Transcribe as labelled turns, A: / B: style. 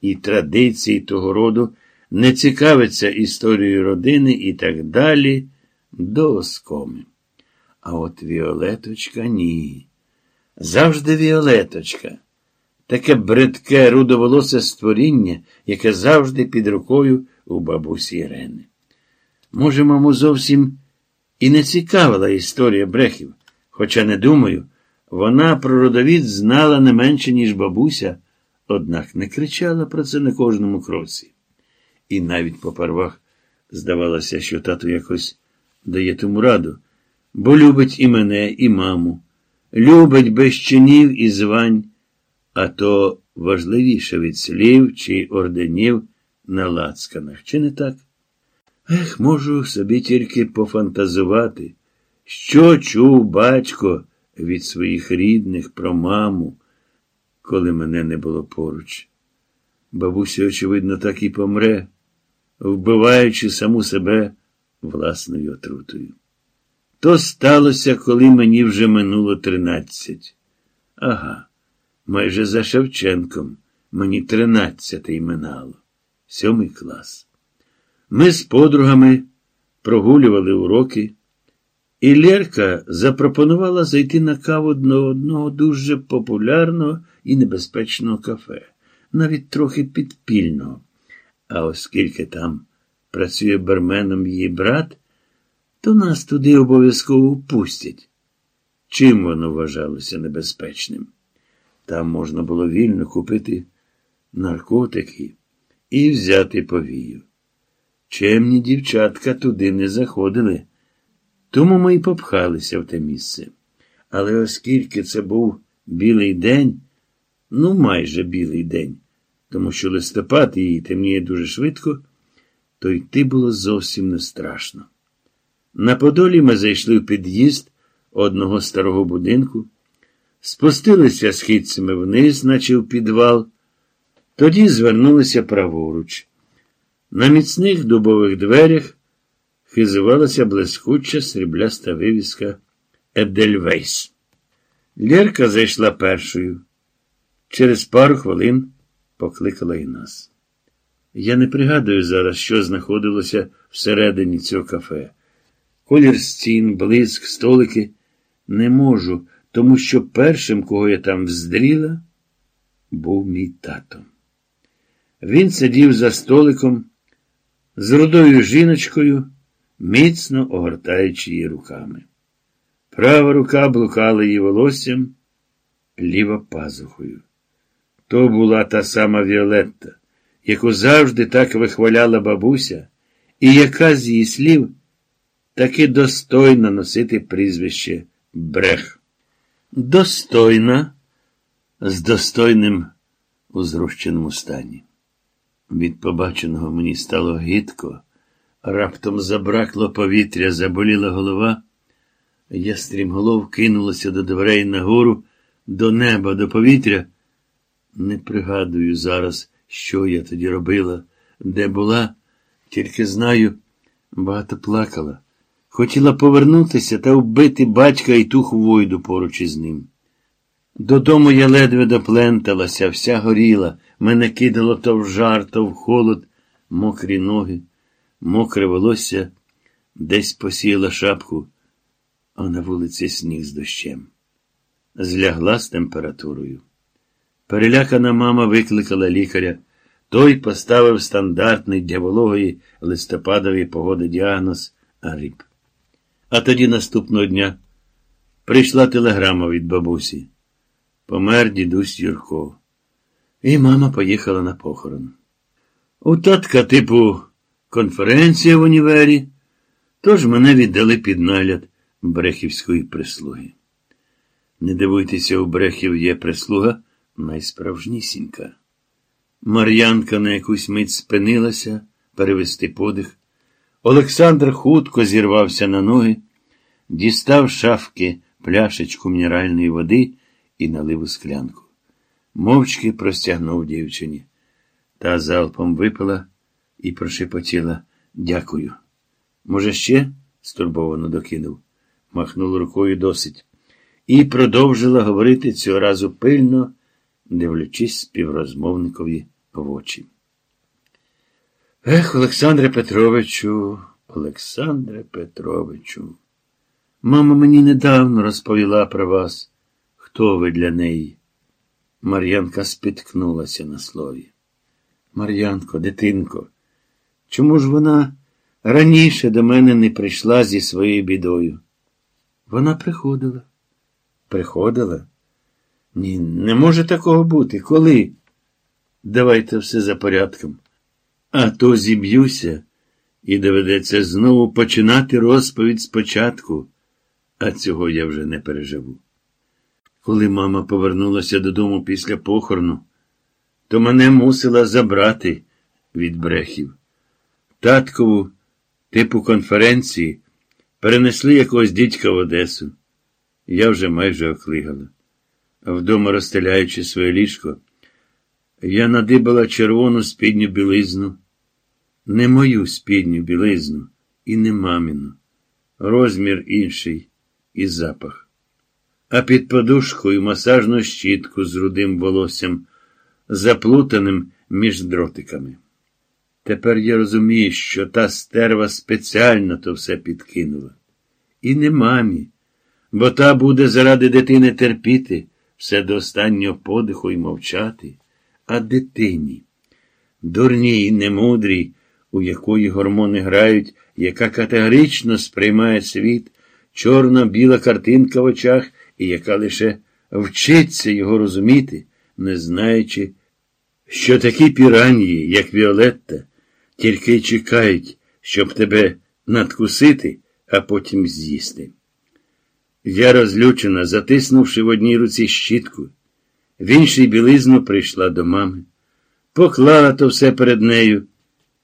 A: і традицій того роду, не цікавиться історією родини і так далі до оскоми. А от Віолеточка ні. Завжди Віолеточка. Таке бридке рудоволосе створіння, яке завжди під рукою у бабусі Ірени. Може, маму, зовсім і не цікавила історія брехів, хоча не думаю, вона про родовід знала не менше, ніж бабуся, однак не кричала про це на кожному кроці. І навіть по первах здавалося, що тато якось дає тому раду, бо любить і мене, і маму, любить без чинів і звань, а то важливіше від слів чи орденів на лацканах. Чи не так? Ех, можу собі тільки пофантазувати, що чув батько від своїх рідних про маму, коли мене не було поруч. Бабуся, очевидно, так і помре, вбиваючи саму себе власною отрутою. То сталося, коли мені вже минуло тринадцять. Ага, майже за Шевченком мені тринадцятий минало, сьомий клас. Ми з подругами прогулювали уроки, і Лерка запропонувала зайти на каву до одного дуже популярного і небезпечного кафе, навіть трохи підпільного. А оскільки там працює барменом її брат, то нас туди обов'язково впустять. Чим воно вважалося небезпечним? Там можна було вільно купити наркотики і взяти повію. Чемні дівчатка туди не заходили, тому ми й попхалися в те місце. Але оскільки це був білий день, ну майже білий день, тому що листопад її темніє дуже швидко, то йти було зовсім не страшно. На Подолі ми зайшли в під'їзд одного старого будинку, спустилися східцями вниз, наче в підвал, тоді звернулися праворуч. На міцних дубових дверях хизувалася блискуча срібляста вивіска Едельвейс. Лєрка зайшла першою. Через пару хвилин покликала і нас. Я не пригадую зараз, що знаходилося всередині цього кафе. Колір стін, блиск, столики не можу, тому що першим, кого я там вздріла, був мій тато. Він сидів за столиком з рудою жіночкою, міцно огортаючи її руками. Права рука блукала її волоссям, ліва пазухою. То була та сама Віолетта, яку завжди так вихваляла бабуся, і яка з її слів таки достойна носити прізвище Брех. Достойна, з достойним у зрущеному стані. Від побаченого мені стало гидко, раптом забракло повітря, заболіла голова. Я стрімголов кинулася до дверей нагору, до неба, до повітря. Не пригадую зараз, що я тоді робила, де була, тільки знаю, багато плакала. Хотіла повернутися та вбити батька і ту хвойду поруч із ним. Додому я ледве допленталася, вся горіла, мене кидало то в жар, то в холод, мокрі ноги, мокре волосся, десь посіяла шапку, а на вулиці сніг з дощем. Злягла з температурою. Перелякана мама викликала лікаря. Той поставив стандартний для вологої листопадової погоди діагноз грип. А тоді наступного дня прийшла телеграма від бабусі. Помер дідусь Юрко. І мама поїхала на похорон. У татка, типу, конференція в універі, тож мене віддали під нагляд брехівської прислуги. Не дивуйтеся, у брехів є прислуга найсправжнісінька. Мар'янка на якусь мить спинилася перевести подих. Олександр хутко зірвався на ноги, дістав шафки пляшечку мінеральної води і налив у склянку. Мовчки простягнув дівчині. Та залпом випила і прошепотіла дякую. Може, ще? стурбовано докинув, махнув рукою досить. І продовжила говорити цього разу пильно, дивлячись співрозмовникові в очі. Ех, Олександре Петровичу, Олександре Петровичу, мама мені недавно розповіла про вас, хто ви для неї. Мар'янка спіткнулася на слові. Мар'янко, дитинко, чому ж вона раніше до мене не прийшла зі своєю бідою? Вона приходила. Приходила? Ні, не може такого бути. Коли? Давайте все за порядком. А то зіб'юся, і доведеться знову починати розповідь спочатку, а цього я вже не переживу. Коли мама повернулася додому після похорону, то мене мусила забрати від брехів. Таткову, типу конференції, перенесли якогось дідька в Одесу. Я вже майже оклигала. Вдома розстеляючи своє ліжко, я надибала червону спідню білизну, не мою спідню білизну і не мамину, розмір інший і запах. А під подушкою масажну щітку з рудим волоссям, заплутаним між дротиками. Тепер я розумію, що та стерва спеціально то все підкинула. І не мамі, бо та буде заради дитини терпіти все до останнього подиху і мовчати, а дитині, дурній немудрій, у якої гормони грають, яка категорично сприймає світ, чорно-біла картинка в очах, і яка лише вчиться його розуміти, не знаючи, що такі піранії, як Віолетта, тільки й чекають, щоб тебе надкусити, а потім з'їсти. Я розлючена, затиснувши в одній руці щітку, в іншій білизну прийшла до мами, поклала то все перед нею.